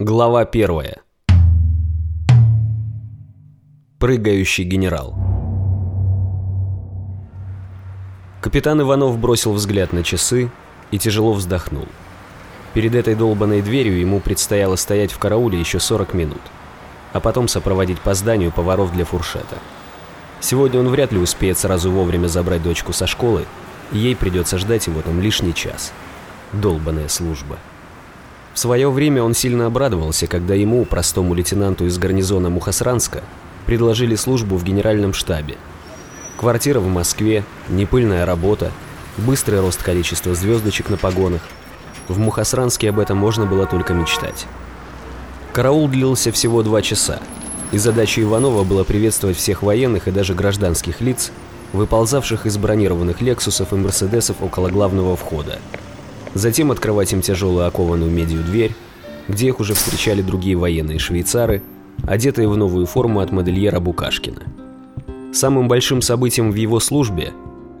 Глава первая. Прыгающий генерал. Капитан Иванов бросил взгляд на часы и тяжело вздохнул. Перед этой долбанной дверью ему предстояло стоять в карауле еще 40 минут, а потом сопроводить по зданию поваров для фуршета. Сегодня он вряд ли успеет сразу вовремя забрать дочку со школы, и ей придется ждать его там лишний час. Долбанная служба. В свое время он сильно обрадовался, когда ему, простому лейтенанту из гарнизона Мухасранска, предложили службу в генеральном штабе. Квартира в Москве, непыльная работа, быстрый рост количества звездочек на погонах. В Мухасранске об этом можно было только мечтать. Караул длился всего два часа, и задача Иванова была приветствовать всех военных и даже гражданских лиц, выползавших из бронированных «Лексусов» и «Мерседесов» около главного входа. Затем открывать им тяжелую окованную медью дверь, где их уже встречали другие военные швейцары, одетые в новую форму от модельера Букашкина. Самым большим событием в его службе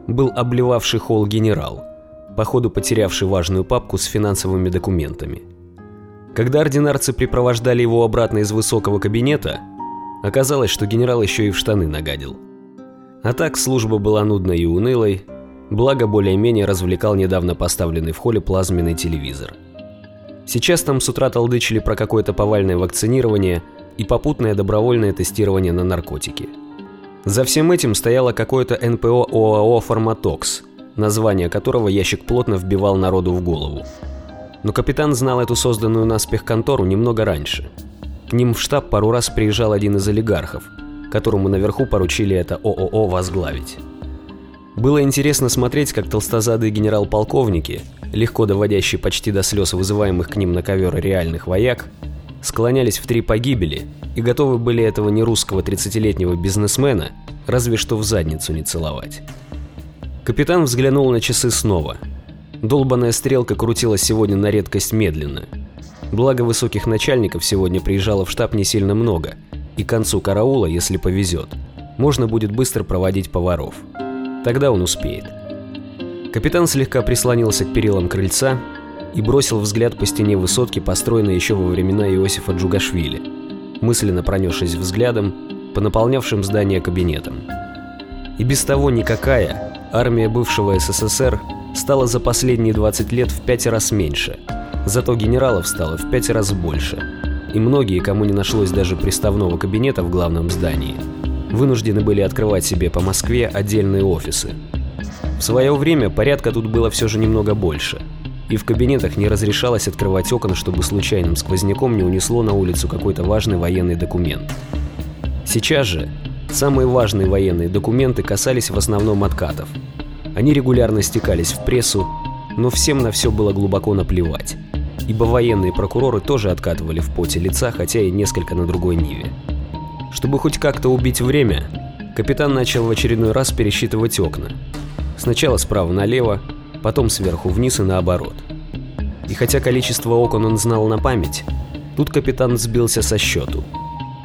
был обливавший холл генерал, походу потерявший важную папку с финансовыми документами. Когда ординарцы припровождали его обратно из высокого кабинета, оказалось, что генерал еще и в штаны нагадил. А так служба была нудной и унылой, Благо, более-менее развлекал недавно поставленный в холле плазменный телевизор. Сейчас там с утра толдычили про какое-то повальное вакцинирование и попутное добровольное тестирование на наркотики. За всем этим стояло какое-то НПО ОАО «Форматокс», название которого ящик плотно вбивал народу в голову. Но капитан знал эту созданную наспех контору немного раньше. К ним в штаб пару раз приезжал один из олигархов, которому наверху поручили это ООО возглавить. Было интересно смотреть, как толстозадые генерал-полковники, легко доводящие почти до слез вызываемых к ним на ковер реальных вояк, склонялись в три погибели и готовы были этого нерусского 30-летнего бизнесмена разве что в задницу не целовать. Капитан взглянул на часы снова. Долбаная стрелка крутилась сегодня на редкость медленно. Благо высоких начальников сегодня приезжало в штаб не сильно много, и к концу караула, если повезет, можно будет быстро проводить поваров. Тогда он успеет. Капитан слегка прислонился к перилам крыльца и бросил взгляд по стене высотки, построенной еще во времена Иосифа Джугашвили, мысленно пронесшись взглядом по наполнявшим здание кабинетам. И без того никакая армия бывшего СССР стала за последние 20 лет в пять раз меньше, зато генералов стало в пять раз больше, и многие, кому не нашлось даже приставного кабинета в главном здании, вынуждены были открывать себе по Москве отдельные офисы. В свое время порядка тут было все же немного больше, и в кабинетах не разрешалось открывать окна, чтобы случайным сквозняком не унесло на улицу какой-то важный военный документ. Сейчас же самые важные военные документы касались в основном откатов. Они регулярно стекались в прессу, но всем на все было глубоко наплевать, ибо военные прокуроры тоже откатывали в поте лица, хотя и несколько на другой ниве. Чтобы хоть как-то убить время, капитан начал в очередной раз пересчитывать окна. Сначала справа налево, потом сверху вниз и наоборот. И хотя количество окон он знал на память, тут капитан сбился со счету.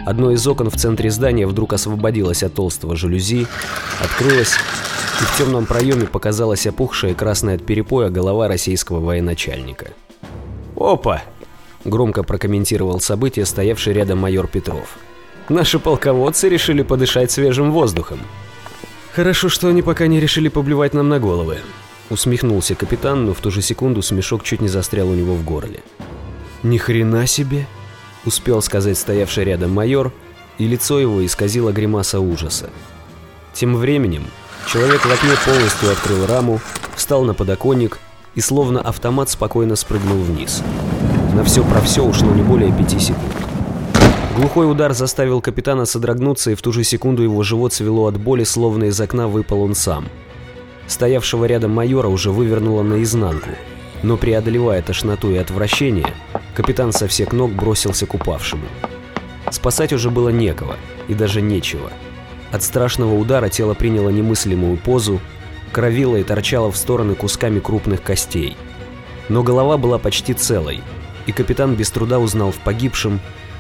Одно из окон в центре здания вдруг освободилось от толстого жалюзи, открылось, и в темном проеме показалась опухшая красная от перепоя голова российского военачальника. «Опа!» – громко прокомментировал событие стоявший рядом майор Петров – Наши полководцы решили подышать свежим воздухом. Хорошо, что они пока не решили поблевать нам на головы. Усмехнулся капитан, но в ту же секунду смешок чуть не застрял у него в горле. Ни хрена себе, успел сказать стоявший рядом майор, и лицо его исказило гримаса ужаса. Тем временем человек в окне полностью открыл раму, встал на подоконник и словно автомат спокойно спрыгнул вниз. На все про все ушло не более пяти секунд. Глухой удар заставил капитана содрогнуться, и в ту же секунду его живот свело от боли, словно из окна выпал он сам. Стоявшего рядом майора уже вывернуло наизнанку, но преодолевая тошноту и отвращение, капитан со всех ног бросился к упавшему. Спасать уже было некого и даже нечего. От страшного удара тело приняло немыслимую позу, кровило и торчало в стороны кусками крупных костей. Но голова была почти целой, и капитан без труда узнал в погибшем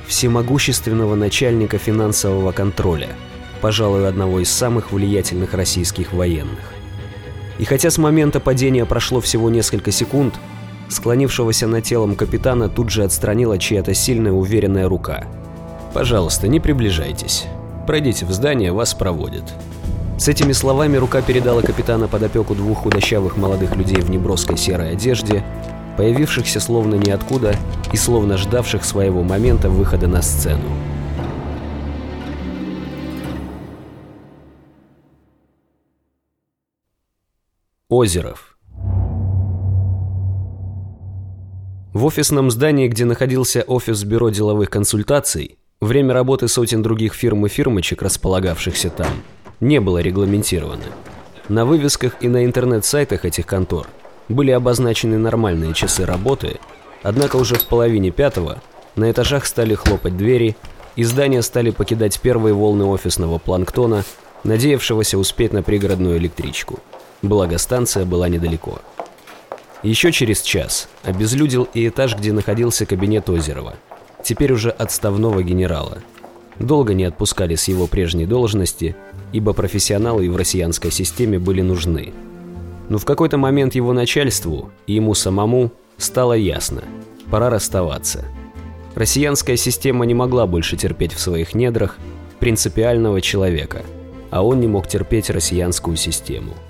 всемогущественного начальника финансового контроля, пожалуй, одного из самых влиятельных российских военных. И хотя с момента падения прошло всего несколько секунд, Склонившегося над телом капитана тут же отстранила чья-то сильная уверенная рука. «Пожалуйста, не приближайтесь. Пройдите в здание, вас проводят». С этими словами рука передала капитана под опеку двух худощавых молодых людей в неброской серой одежде, появившихся словно ниоткуда и словно ждавших своего момента выхода на сцену. Озеров В офисном здании, где находился офис Бюро деловых консультаций, время работы сотен других фирм и фирмочек, располагавшихся там, не было регламентировано. На вывесках и на интернет-сайтах этих контор были обозначены нормальные часы работы, однако уже в половине пятого на этажах стали хлопать двери, и здания стали покидать первые волны офисного планктона, надеявшегося успеть на пригородную электричку. Благо станция была недалеко. Еще через час обезлюдил и этаж, где находился кабинет Озерова, теперь уже отставного генерала. Долго не отпускали с его прежней должности, ибо профессионалы и в россиянской системе были нужны. Но в какой-то момент его начальству и ему самому стало ясно – пора расставаться. Россиянская система не могла больше терпеть в своих недрах принципиального человека, а он не мог терпеть россиянскую систему –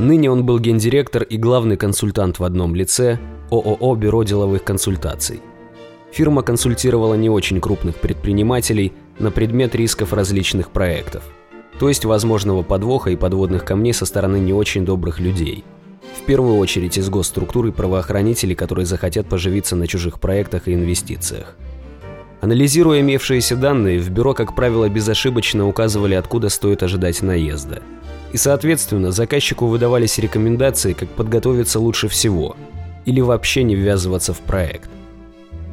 Ныне он был гендиректор и главный консультант в одном лице ООО «Бюро деловых консультаций». Фирма консультировала не очень крупных предпринимателей на предмет рисков различных проектов, то есть возможного подвоха и подводных камней со стороны не очень добрых людей. В первую очередь из госструктуры правоохранителей, которые захотят поживиться на чужих проектах и инвестициях. Анализируя имевшиеся данные, в бюро, как правило, безошибочно указывали, откуда стоит ожидать наезда – и, соответственно, заказчику выдавались рекомендации, как подготовиться лучше всего, или вообще не ввязываться в проект.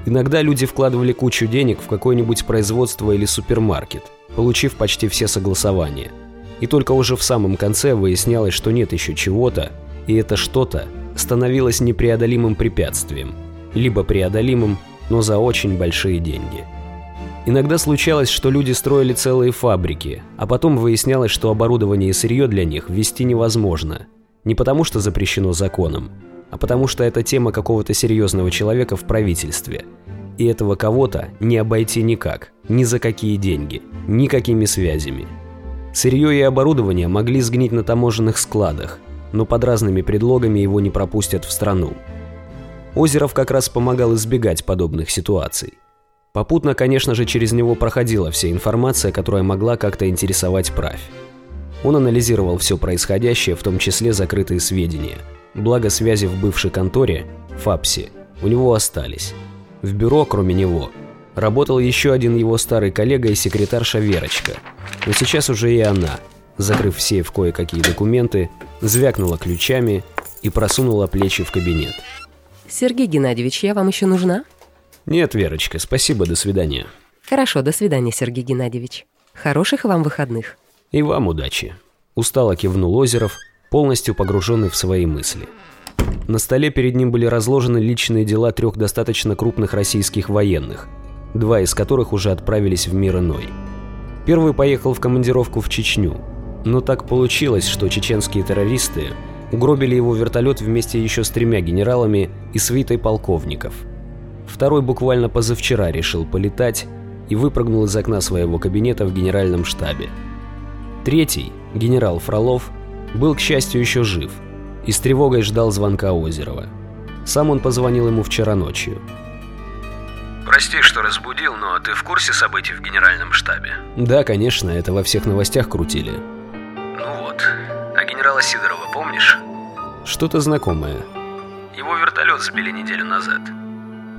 Иногда люди вкладывали кучу денег в какое-нибудь производство или супермаркет, получив почти все согласования. И только уже в самом конце выяснялось, что нет еще чего-то, и это что-то становилось непреодолимым препятствием, либо преодолимым, но за очень большие деньги – Иногда случалось, что люди строили целые фабрики, а потом выяснялось, что оборудование и сырье для них ввести невозможно. Не потому что запрещено законом, а потому что это тема какого-то серьезного человека в правительстве. И этого кого-то не обойти никак, ни за какие деньги, никакими связями. Сырье и оборудование могли сгнить на таможенных складах, но под разными предлогами его не пропустят в страну. Озеров как раз помогал избегать подобных ситуаций. Попутно, конечно же, через него проходила вся информация, которая могла как-то интересовать правь. Он анализировал все происходящее, в том числе закрытые сведения. Благо связи в бывшей конторе, ФАПСе, у него остались. В бюро, кроме него, работал еще один его старый коллега и секретарша Верочка. Но сейчас уже и она, закрыв все в кое-какие документы, звякнула ключами и просунула плечи в кабинет. «Сергей Геннадьевич, я вам еще нужна?» «Нет, Верочка, спасибо, до свидания». «Хорошо, до свидания, Сергей Геннадьевич. Хороших вам выходных». «И вам удачи». Устало кивнул Озеров, полностью погруженный в свои мысли. На столе перед ним были разложены личные дела трех достаточно крупных российских военных, два из которых уже отправились в мир иной. Первый поехал в командировку в Чечню, но так получилось, что чеченские террористы угробили его вертолет вместе еще с тремя генералами и свитой полковников – Второй буквально позавчера решил полетать и выпрыгнул из окна своего кабинета в генеральном штабе. Третий, генерал Фролов, был, к счастью, еще жив и с тревогой ждал звонка Озерова. Сам он позвонил ему вчера ночью. «Прости, что разбудил, но ты в курсе событий в генеральном штабе?» «Да, конечно, это во всех новостях крутили». «Ну вот, а генерала Сидорова помнишь?» «Что-то знакомое». «Его вертолет сбили неделю назад».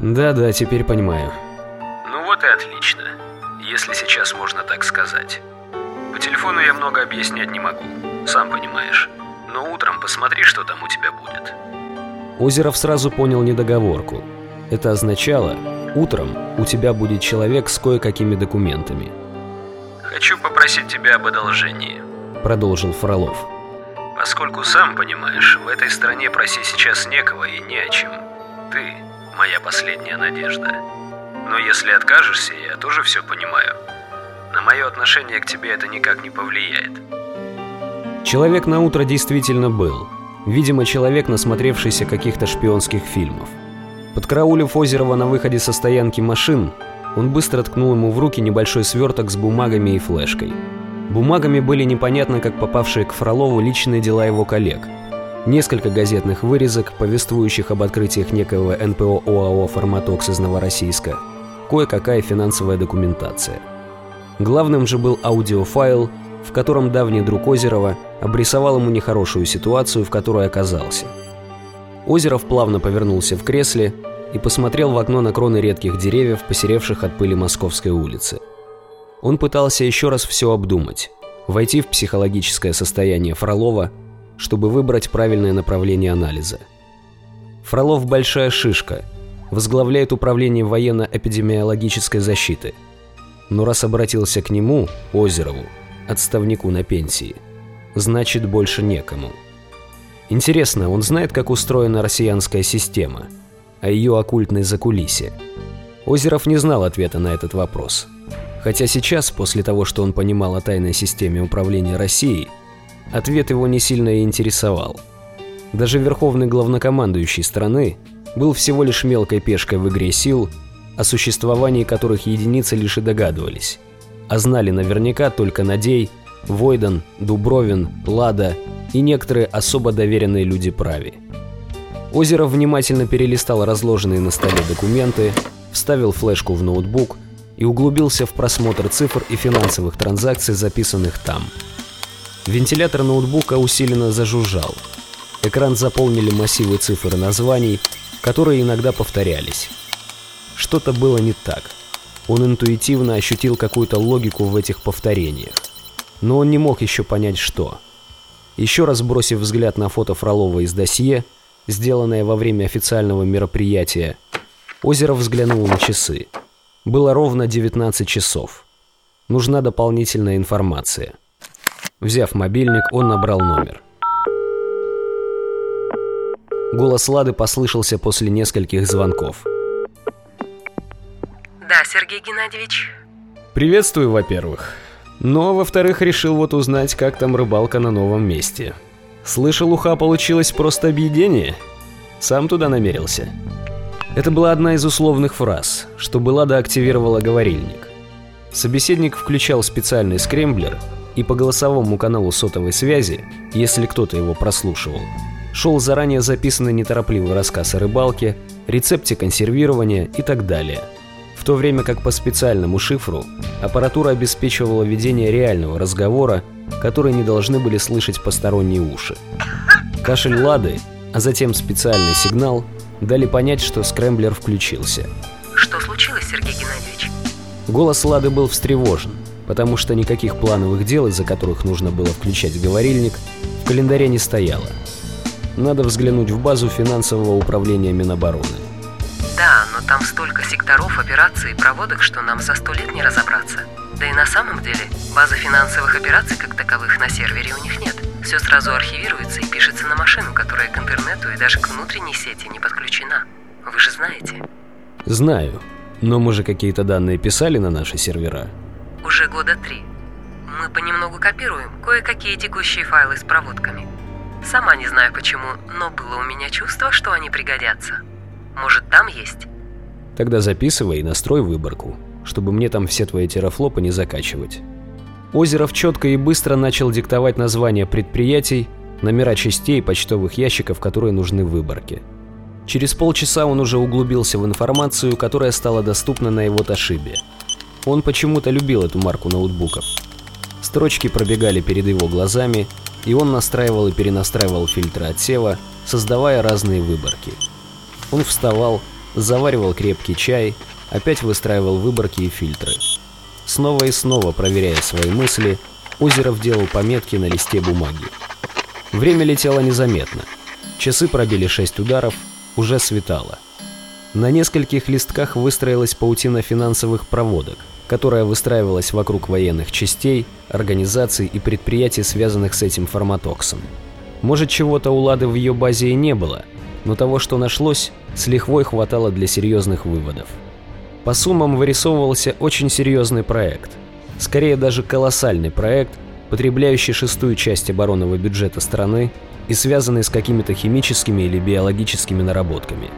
Да-да, теперь понимаю. Ну вот и отлично, если сейчас можно так сказать. По телефону я много объяснять не могу, сам понимаешь. Но утром посмотри, что там у тебя будет. Озеров сразу понял недоговорку. Это означало, утром у тебя будет человек с кое-какими документами. «Хочу попросить тебя об одолжении», — продолжил Фролов. «Поскольку, сам понимаешь, в этой стране просить сейчас некого и не о чем. Ты моя последняя надежда. Но если откажешься, я тоже все понимаю. На мое отношение к тебе это никак не повлияет. Человек на утро действительно был. Видимо, человек, насмотревшийся каких-то шпионских фильмов. Подкараулив Озерова на выходе со стоянки машин, он быстро ткнул ему в руки небольшой сверток с бумагами и флешкой. Бумагами были непонятно как попавшие к Фролову личные дела его коллег. Несколько газетных вырезок, повествующих об открытиях некоего НПО ОАО «Форматокс» из Новороссийска, кое-какая финансовая документация. Главным же был аудиофайл, в котором давний друг Озерова обрисовал ему нехорошую ситуацию, в которой оказался. Озеров плавно повернулся в кресле и посмотрел в окно на кроны редких деревьев, посеревших от пыли Московской улицы. Он пытался еще раз все обдумать, войти в психологическое состояние Фролова, чтобы выбрать правильное направление анализа. Фролов – большая шишка, возглавляет управление военно-эпидемиологической защиты. Но раз обратился к нему, Озерову, отставнику на пенсии, значит больше некому. Интересно, он знает, как устроена россиянская система, о ее оккультной закулисе? Озеров не знал ответа на этот вопрос – Хотя сейчас, после того, что он понимал о тайной системе управления Россией, ответ его не сильно и интересовал. Даже верховный главнокомандующий страны был всего лишь мелкой пешкой в игре сил, о существовании которых единицы лишь и догадывались, а знали наверняка только Надей, Войдан, Дубровин, Лада и некоторые особо доверенные люди прави. Озеров внимательно перелистал разложенные на столе документы, вставил флешку в ноутбук – и углубился в просмотр цифр и финансовых транзакций, записанных там. Вентилятор ноутбука усиленно зажужжал. Экран заполнили массивы цифр и названий, которые иногда повторялись. Что-то было не так. Он интуитивно ощутил какую-то логику в этих повторениях. Но он не мог еще понять, что. Еще раз бросив взгляд на фото Фролова из досье, сделанное во время официального мероприятия, Озеров взглянул на часы. Было ровно 19 часов. Нужна дополнительная информация. Взяв мобильник, он набрал номер. Голос Лады послышался после нескольких звонков. Да, Сергей Геннадьевич. Приветствую, во-первых. Но, во-вторых, решил вот узнать, как там рыбалка на новом месте. Слышал, уха получилось просто объедение. Сам туда намерился. Это была одна из условных фраз, чтобы Лада активировала говорильник. Собеседник включал специальный скремблер, и по голосовому каналу сотовой связи, если кто-то его прослушивал, шел заранее записанный неторопливый рассказ о рыбалке, рецепте консервирования и так далее. В то время как по специальному шифру аппаратура обеспечивала ведение реального разговора, который не должны были слышать посторонние уши. Кашель Лады, а затем специальный сигнал – дали понять, что скрэмблер включился. Что случилось, Сергей Геннадьевич? Голос Лады был встревожен, потому что никаких плановых дел, из-за которых нужно было включать говорильник, в календаре не стояло. Надо взглянуть в базу финансового управления Минобороны. Да, но там столько секторов, операций и проводок, что нам за сто лет не разобраться. Да и на самом деле, базы финансовых операций как таковых на сервере у них нет. Все сразу архивируется и пишется на машину, которая к интернету и даже к внутренней сети не подключена. Вы же знаете. Знаю. Но мы же какие-то данные писали на наши сервера. Уже года три. Мы понемногу копируем кое-какие текущие файлы с проводками. Сама не знаю почему, но было у меня чувство, что они пригодятся. Может, там есть? Тогда записывай и настрой выборку, чтобы мне там все твои терафлопы не закачивать. Озеров четко и быстро начал диктовать названия предприятий, номера частей и почтовых ящиков, которые нужны в выборке. Через полчаса он уже углубился в информацию, которая стала доступна на его Тошибе. Он почему-то любил эту марку ноутбуков. Строчки пробегали перед его глазами, и он настраивал и перенастраивал фильтры отсева, создавая разные выборки. Он вставал, заваривал крепкий чай, опять выстраивал выборки и фильтры. Снова и снова проверяя свои мысли, Озеров делал пометки на листе бумаги. Время летело незаметно. Часы пробили шесть ударов, уже светало. На нескольких листках выстроилась паутина финансовых проводок, которая выстраивалась вокруг военных частей, организаций и предприятий, связанных с этим форматоксом. Может, чего-то у Лады в ее базе и не было, но того, что нашлось, с лихвой хватало для серьезных выводов. По суммам вырисовывался очень серьезный проект. Скорее даже колоссальный проект, потребляющий шестую часть оборонного бюджета страны и связанный с какими-то химическими или биологическими наработками.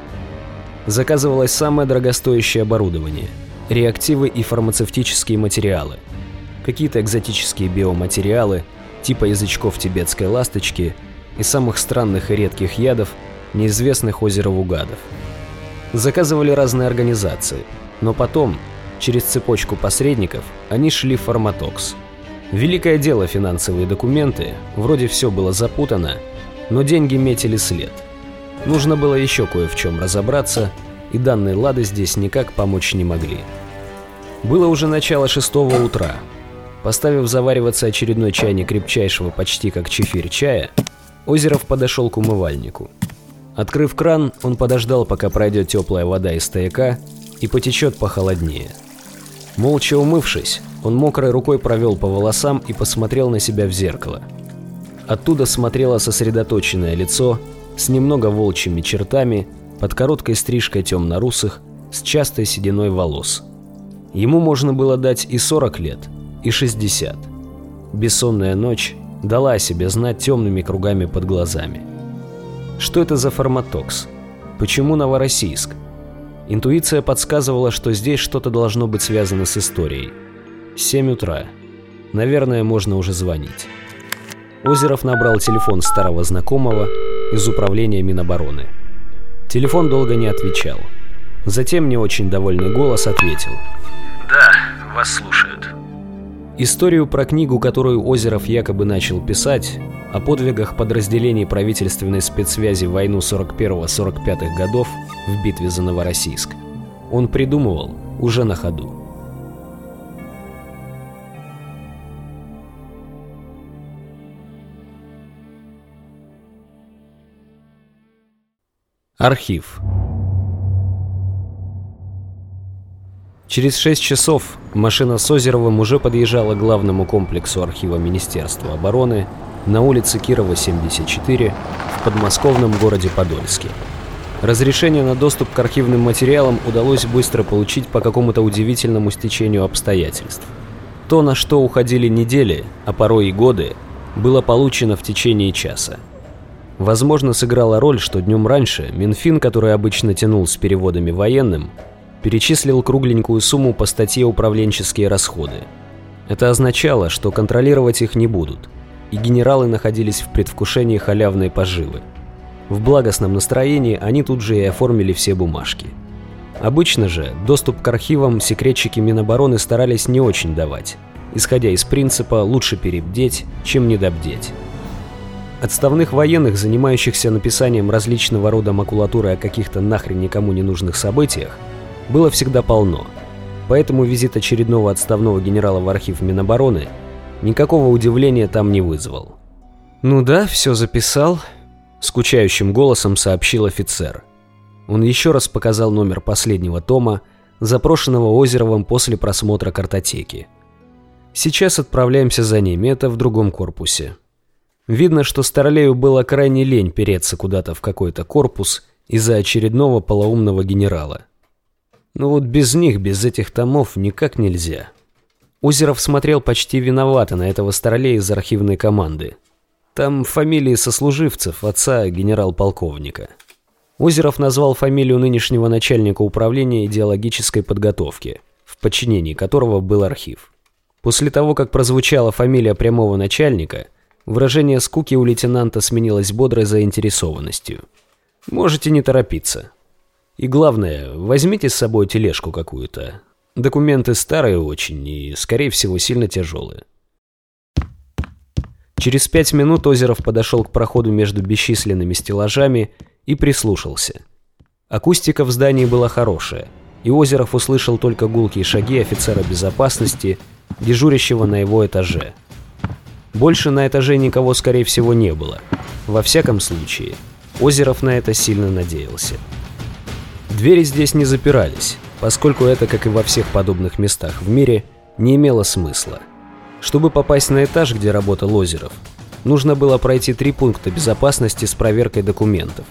Заказывалось самое дорогостоящее оборудование, реактивы и фармацевтические материалы, какие-то экзотические биоматериалы, типа язычков тибетской ласточки и самых странных и редких ядов, неизвестных озерову гадов. Заказывали разные организации, но потом, через цепочку посредников, они шли в Фарматокс. Великое дело финансовые документы, вроде все было запутано, но деньги метили след. Нужно было еще кое в чем разобраться, и данные Лады здесь никак помочь не могли. Было уже начало шестого утра. Поставив завариваться очередной чайник крепчайшего почти как чефирь чая, Озеров подошел к умывальнику. Открыв кран, он подождал, пока пройдет теплая вода из стояка и потечет похолоднее. Молча умывшись, он мокрой рукой провел по волосам и посмотрел на себя в зеркало. Оттуда смотрело сосредоточенное лицо с немного волчьими чертами, под короткой стрижкой темно-русых, с частой сединой волос. Ему можно было дать и 40 лет, и 60. Бессонная ночь дала о себе знать темными кругами под глазами. Что это за форматокс? Почему Новороссийск? Интуиция подсказывала, что здесь что-то должно быть связано с историей. 7 утра. Наверное, можно уже звонить. Озеров набрал телефон старого знакомого из управления Минобороны. Телефон долго не отвечал. Затем не очень довольный голос ответил. «Да, вас слушают». Историю про книгу, которую Озеров якобы начал писать, о подвигах подразделений правительственной спецсвязи в войну 41-45 годов в битве за Новороссийск, он придумывал уже на ходу. Архив. Через 6 часов машина с Озеровым уже подъезжала к главному комплексу архива Министерства обороны на улице Кирова, 74, в подмосковном городе Подольске. Разрешение на доступ к архивным материалам удалось быстро получить по какому-то удивительному стечению обстоятельств. То, на что уходили недели, а порой и годы, было получено в течение часа. Возможно, сыграла роль, что днем раньше Минфин, который обычно тянул с переводами военным, перечислил кругленькую сумму по статье «Управленческие расходы». Это означало, что контролировать их не будут, и генералы находились в предвкушении халявной поживы. В благостном настроении они тут же и оформили все бумажки. Обычно же доступ к архивам секретчики Минобороны старались не очень давать, исходя из принципа «лучше перебдеть, чем недобдеть». Отставных военных, занимающихся написанием различного рода макулатуры о каких-то нахрен никому не нужных событиях, было всегда полно. Поэтому визит очередного отставного генерала в архив Минобороны никакого удивления там не вызвал. «Ну да, все записал», — скучающим голосом сообщил офицер. Он еще раз показал номер последнего тома, запрошенного Озеровым после просмотра картотеки. «Сейчас отправляемся за ними, это в другом корпусе». Видно, что Старлею было крайне лень переться куда-то в какой-то корпус из-за очередного полоумного генерала. Но вот без них, без этих томов никак нельзя. Озеров смотрел почти виновато на этого Старлея из архивной команды. Там фамилии сослуживцев, отца генерал-полковника. Озеров назвал фамилию нынешнего начальника управления идеологической подготовки, в подчинении которого был архив. После того, как прозвучала фамилия прямого начальника – Выражение скуки у лейтенанта сменилось бодрой заинтересованностью. «Можете не торопиться. И главное, возьмите с собой тележку какую-то. Документы старые очень и, скорее всего, сильно тяжелые». Через пять минут Озеров подошел к проходу между бесчисленными стеллажами и прислушался. Акустика в здании была хорошая, и Озеров услышал только гулкие шаги офицера безопасности, дежурящего на его этаже – больше на этаже никого, скорее всего, не было. Во всяком случае, Озеров на это сильно надеялся. Двери здесь не запирались, поскольку это, как и во всех подобных местах в мире, не имело смысла. Чтобы попасть на этаж, где работал Озеров, нужно было пройти три пункта безопасности с проверкой документов.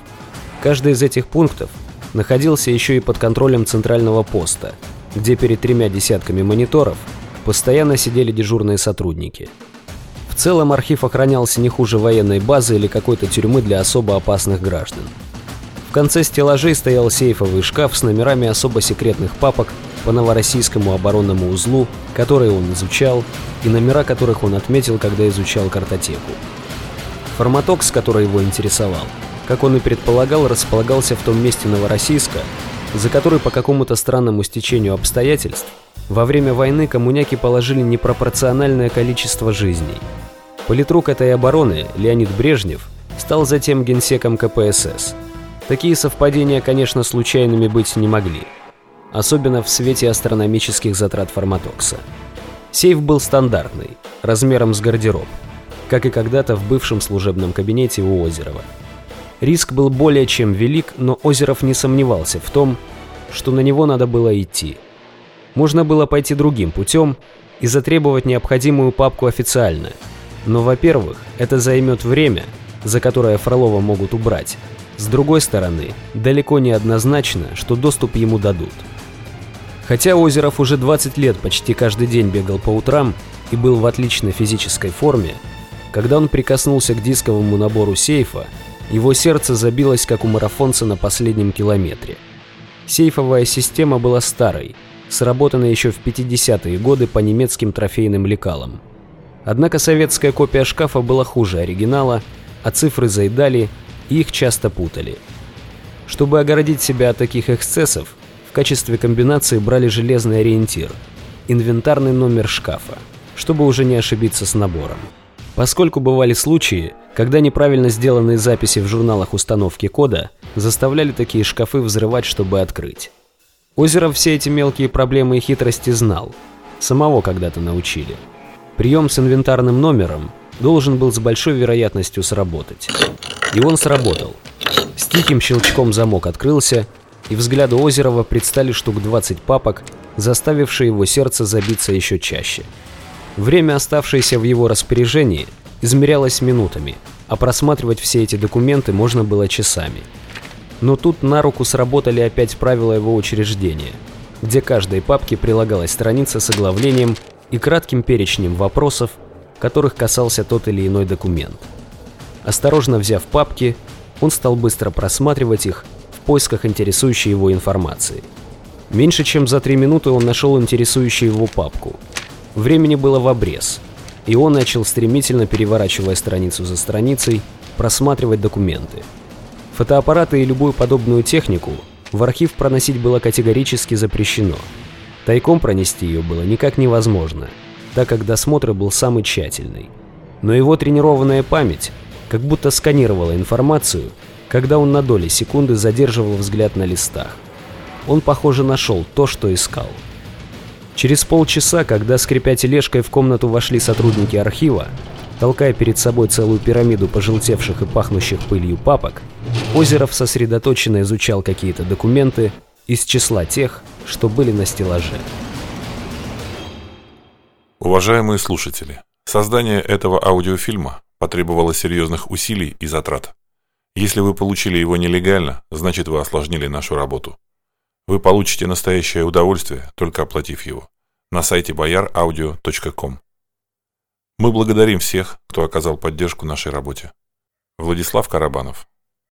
Каждый из этих пунктов находился еще и под контролем центрального поста, где перед тремя десятками мониторов постоянно сидели дежурные сотрудники – целом архив охранялся не хуже военной базы или какой-то тюрьмы для особо опасных граждан. В конце стеллажей стоял сейфовый шкаф с номерами особо секретных папок по новороссийскому оборонному узлу, который он изучал, и номера которых он отметил, когда изучал картотеку. Форматокс, который его интересовал, как он и предполагал, располагался в том месте Новороссийска, за который по какому-то странному стечению обстоятельств во время войны коммуняки положили непропорциональное количество жизней. Политрук этой обороны, Леонид Брежнев, стал затем генсеком КПСС – Такие совпадения, конечно, случайными быть не могли. Особенно в свете астрономических затрат форматокса. Сейф был стандартный, размером с гардероб, как и когда-то в бывшем служебном кабинете у Озерова. Риск был более чем велик, но Озеров не сомневался в том, что на него надо было идти. Можно было пойти другим путем и затребовать необходимую папку официально. Но, во-первых, это займет время, за которое Фролова могут убрать, с другой стороны, далеко не однозначно, что доступ ему дадут. Хотя Озеров уже 20 лет почти каждый день бегал по утрам и был в отличной физической форме, когда он прикоснулся к дисковому набору сейфа, его сердце забилось, как у марафонца на последнем километре. Сейфовая система была старой, сработанной еще в 50-е годы по немецким трофейным лекалам. Однако советская копия шкафа была хуже оригинала, а цифры заедали их часто путали. Чтобы огородить себя от таких эксцессов, в качестве комбинации брали железный ориентир – инвентарный номер шкафа, чтобы уже не ошибиться с набором. Поскольку бывали случаи, когда неправильно сделанные записи в журналах установки кода заставляли такие шкафы взрывать, чтобы открыть. Озеров все эти мелкие проблемы и хитрости знал. Самого когда-то научили. Прием с инвентарным номером должен был с большой вероятностью сработать. И он сработал. С тихим щелчком замок открылся, и взгляду Озерова предстали штук 20 папок, заставившие его сердце забиться еще чаще. Время, оставшееся в его распоряжении, измерялось минутами, а просматривать все эти документы можно было часами. Но тут на руку сработали опять правила его учреждения, где каждой папке прилагалась страница с оглавлением и кратким перечнем вопросов, которых касался тот или иной документ. Осторожно взяв папки, он стал быстро просматривать их в поисках интересующей его информации. Меньше чем за три минуты он нашел интересующую его папку. Времени было в обрез, и он начал стремительно, переворачивая страницу за страницей, просматривать документы. Фотоаппараты и любую подобную технику в архив проносить было категорически запрещено. Тайком пронести ее было никак невозможно, так как досмотр был самый тщательный. Но его тренированная память как будто сканировала информацию, когда он на доли секунды задерживал взгляд на листах. Он, похоже, нашел то, что искал. Через полчаса, когда, скрипя тележкой, в комнату вошли сотрудники архива, толкая перед собой целую пирамиду пожелтевших и пахнущих пылью папок, Озеров сосредоточенно изучал какие-то документы из числа тех, что были на стеллаже. Уважаемые слушатели, создание этого аудиофильма потребовало серьезных усилий и затрат. Если вы получили его нелегально, значит вы осложнили нашу работу. Вы получите настоящее удовольствие, только оплатив его. На сайте boyaraudio.com Мы благодарим всех, кто оказал поддержку нашей работе. Владислав Карабанов